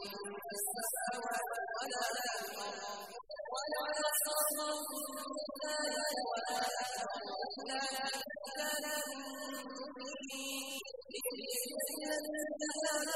السماوات ولا الأرض ولا يصرف ذلك ولا يأمر إلا بكتاب مبين لكي يجزي الذين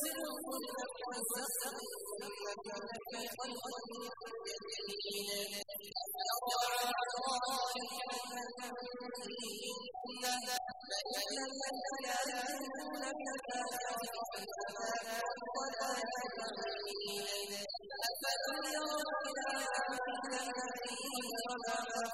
سرهم وزخرهم لك خلقا جديدا فأطاع ذلك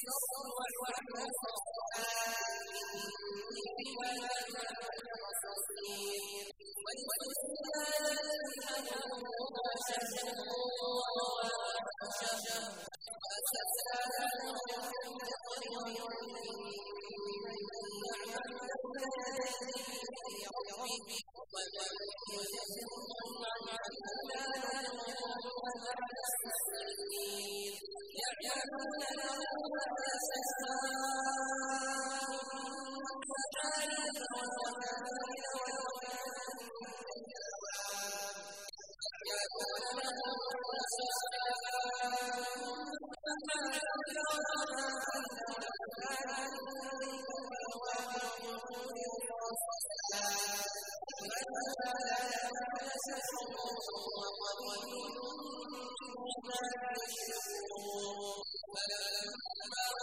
شر والوسواس إني بما تعملون بصير آلِهَةً وَالْمَلَائِكَةَ وَالنَّبِيِّينَ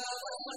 يَعْلَمُونَ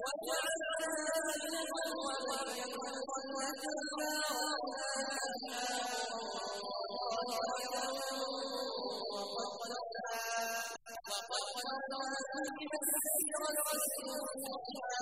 وَجَعَلْنَا نرى في مسيرة رسول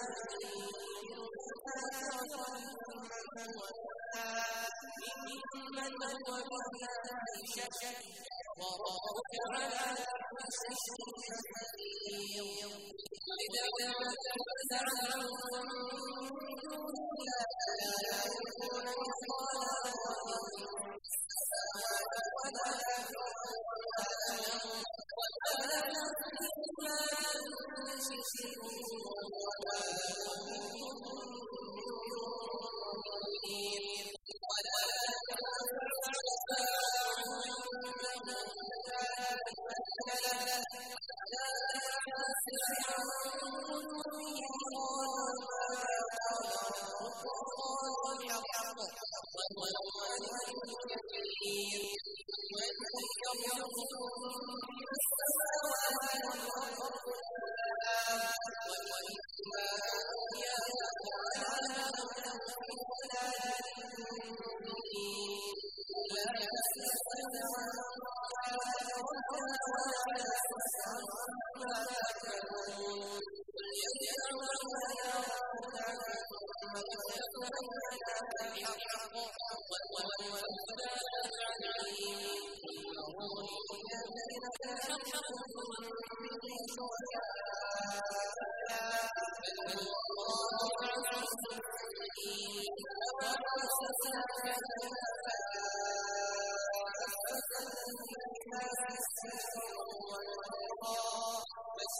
ممن هو بالله شك وربك على تنازعتم من دون الله لا يكون مثقال ولا ولا تشركون وما وَمَن يَرْزُقُهُ مِنَ السَّمَاءِ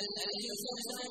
أن يفرق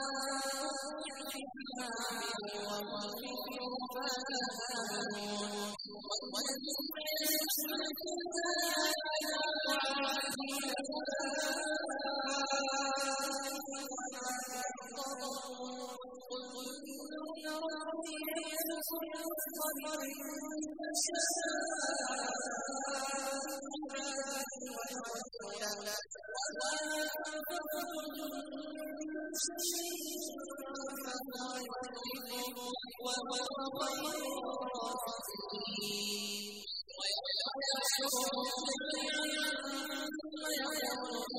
من قبلكم فآمنوا والذين يسمعون آياتنا ويعرفون Thank you. يُخْلِفُهُ ۖ وَهُوَ خَيْرُ الرَّازِقِينَ وَيَوْمَ يَحْشُرُهُمْ جَمِيعًا ثُمَّ يَقُولُ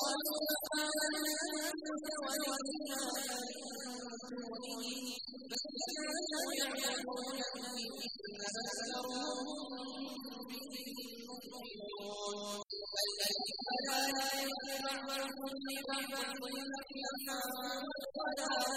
قَالُوا سُبْحَانَكَ أَنتَ بَيِّنَاتٍ قَالُوا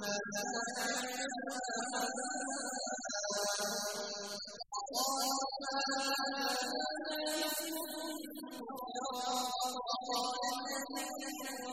مَا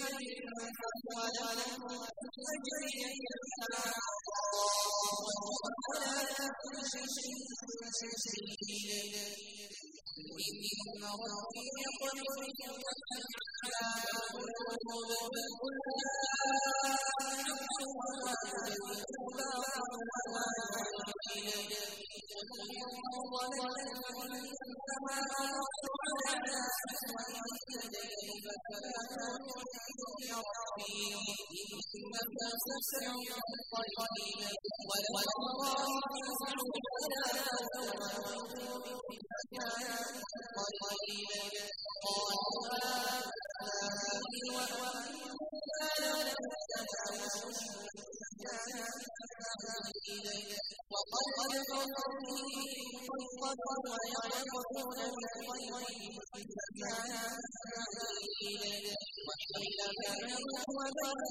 عَلَىٰ نَفْسِي كَيْفَ كَانَ عِندِي رَبِّي إِنَّكَ تُسْمِعُ الْمُضْطَرِّبِينَ وَلَوْ اللَّهُ يَسْمَعُ الْآيَاتِ بِمَكَانٍ قَرِيبٍ قَالُوا التَّنَاوُشُ مِن مَّكَانٍ بَعِيدٍ وَقَدْ مَكَرُوا بِهِ وَيَمْكُرُونَ بِالْغَيْبِ مِن مَّكَانٍ بَعِيدٍ وَحِيلَ بَيْنَهُمْ وَبَيْنَ